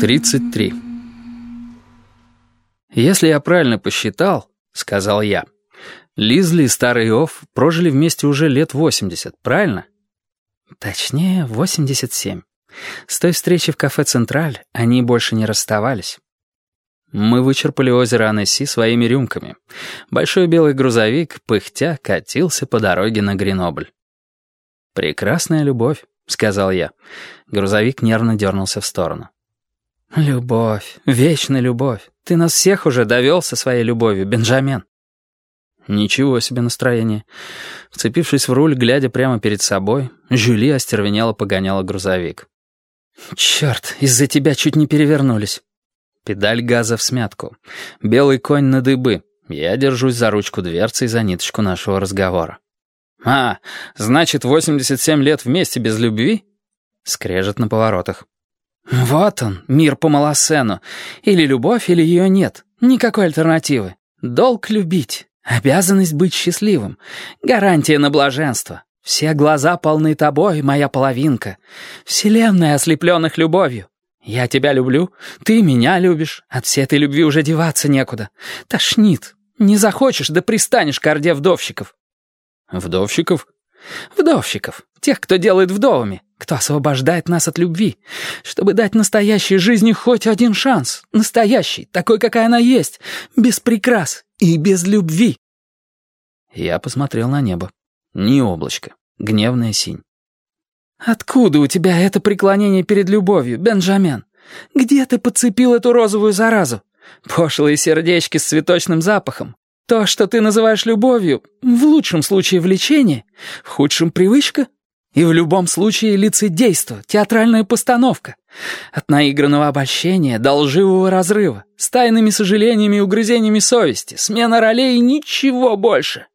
Тридцать три. «Если я правильно посчитал, — сказал я, — Лизли и старый Офф прожили вместе уже лет восемьдесят, правильно?» «Точнее, восемьдесят семь. С той встречи в кафе «Централь» они больше не расставались». Мы вычерпали озеро Анесси своими рюмками. Большой белый грузовик, пыхтя, катился по дороге на Гренобль. «Прекрасная любовь», — сказал я. Грузовик нервно дернулся в сторону. «Любовь, вечная любовь. Ты нас всех уже довел со своей любовью, Бенджамен». Ничего себе настроение. Вцепившись в руль, глядя прямо перед собой, Жюли остервенело погоняла грузовик. «Черт, из-за тебя чуть не перевернулись». Педаль газа в смятку. Белый конь на дыбы. Я держусь за ручку дверцы и за ниточку нашего разговора. «А, значит, 87 лет вместе без любви?» Скрежет на поворотах. Вот он, мир по Малосену. Или любовь, или ее нет. Никакой альтернативы. Долг любить. Обязанность быть счастливым. Гарантия на блаженство. Все глаза полны тобой, моя половинка. Вселенная ослепленных любовью. Я тебя люблю, ты меня любишь. От всей этой любви уже деваться некуда. Тошнит. Не захочешь, да пристанешь к орде вдовщиков. Вдовщиков? Вдовщиков. Тех, кто делает вдовами кто освобождает нас от любви, чтобы дать настоящей жизни хоть один шанс, настоящий, такой, какая она есть, без прикрас и без любви. Я посмотрел на небо. Ни облачко, гневная синь. «Откуда у тебя это преклонение перед любовью, Бенджамен? Где ты подцепил эту розовую заразу? Пошлые сердечки с цветочным запахом. То, что ты называешь любовью, в лучшем случае влечение, в худшем привычка?» И в любом случае лицедейство, театральная постановка. От наигранного обольщения до лживого разрыва, с тайными сожалениями и угрызениями совести, смена ролей и ничего больше.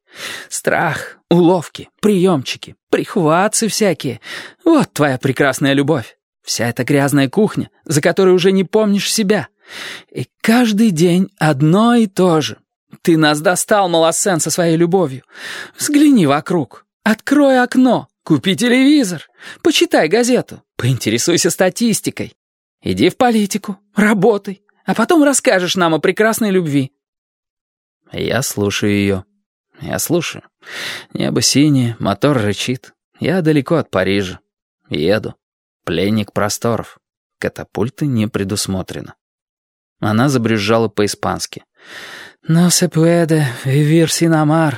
Страх, уловки, приемчики, прихватцы всякие. Вот твоя прекрасная любовь. Вся эта грязная кухня, за которой уже не помнишь себя. И каждый день одно и то же. Ты нас достал, Малосен, со своей любовью. Взгляни вокруг. Открой окно. Купи телевизор, почитай газету, поинтересуйся статистикой. Иди в политику, работай, а потом расскажешь нам о прекрасной любви». Я слушаю ее. Я слушаю. Небо синее, мотор рычит. Я далеко от Парижа. Еду. Пленник просторов. Катапульты не предусмотрено. Она забрюзжала по-испански. «No se puede vivir sin amar».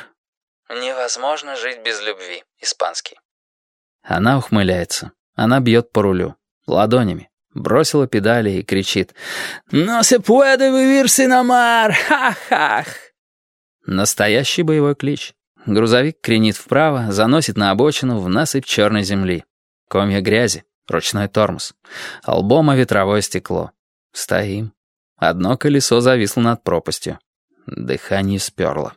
«Невозможно жить без любви». Испанский. Она ухмыляется. Она бьет по рулю. Ладонями. Бросила педали и кричит «No se puede vivir sin amar! Ха-хах!» Настоящий боевой клич. Грузовик кренит вправо, заносит на обочину в насыпь черной земли. Комья грязи, ручной тормоз. Албома ветровое стекло. Стоим. Одно колесо зависло над пропастью. Дыхание сперло.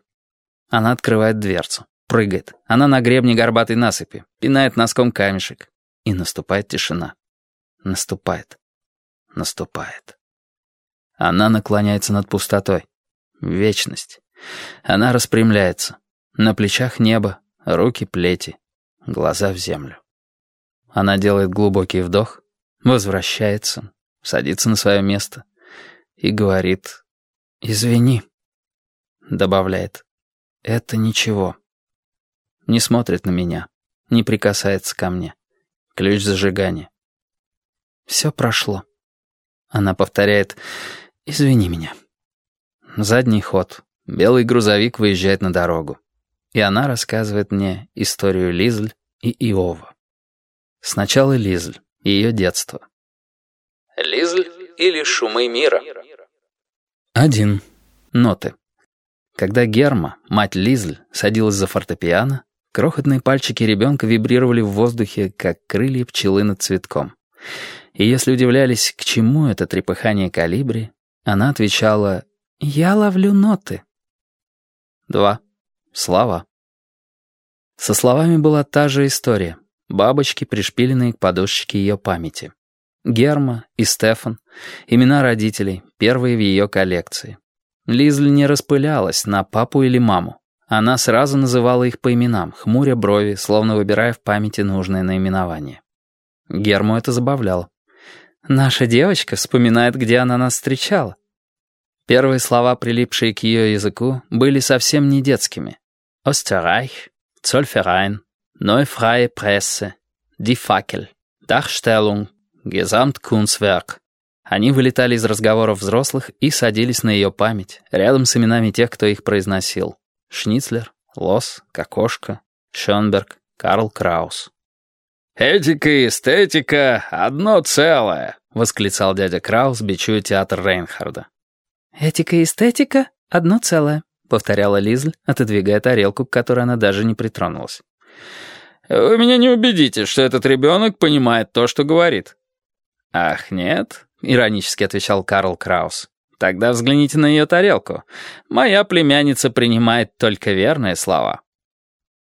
Она открывает дверцу. Прыгает. Она на гребне горбатой насыпи. Пинает носком камешек. И наступает тишина. Наступает. Наступает. Она наклоняется над пустотой. Вечность. Она распрямляется. На плечах небо, руки плети, глаза в землю. Она делает глубокий вдох, возвращается, садится на свое место и говорит «Извини», добавляет «Это ничего». Не смотрит на меня, не прикасается ко мне. Ключ зажигания. Все прошло. Она повторяет «Извини меня». Задний ход. Белый грузовик выезжает на дорогу. И она рассказывает мне историю Лизль и Иова. Сначала Лизль, ее детство. Лизль или шумы мира? Один. Ноты. Когда Герма, мать Лизль, садилась за фортепиано, Крохотные пальчики ребенка вибрировали в воздухе, как крылья пчелы над цветком. И если удивлялись, к чему это трепыхание калибри, она отвечала «Я ловлю ноты». Два. Слова. Со словами была та же история. Бабочки, пришпиленные к подушечке ее памяти. Герма и Стефан, имена родителей, первые в ее коллекции. Лизль не распылялась на папу или маму. Она сразу называла их по именам, хмуря брови, словно выбирая в памяти нужное наименование. Герму это забавляло. «Наша девочка вспоминает, где она нас встречала». Первые слова, прилипшие к ее языку, были совсем не детскими. «Остеррайх», «Зольферайн», «Neufreie Presse», «Die Fackel». Они вылетали из разговоров взрослых и садились на ее память, рядом с именами тех, кто их произносил. Шницлер, Лос, Кокошка, Шönберг, Карл Краус. «Этика и эстетика — одно целое», — восклицал дядя Краус, бичуя театр Рейнхарда. «Этика и эстетика — одно целое», — повторяла Лизль, отодвигая тарелку, к которой она даже не притронулась. «Вы меня не убедите, что этот ребенок понимает то, что говорит». «Ах, нет», — иронически отвечал Карл Краус. Тогда взгляните на ее тарелку. Моя племянница принимает только верные слова.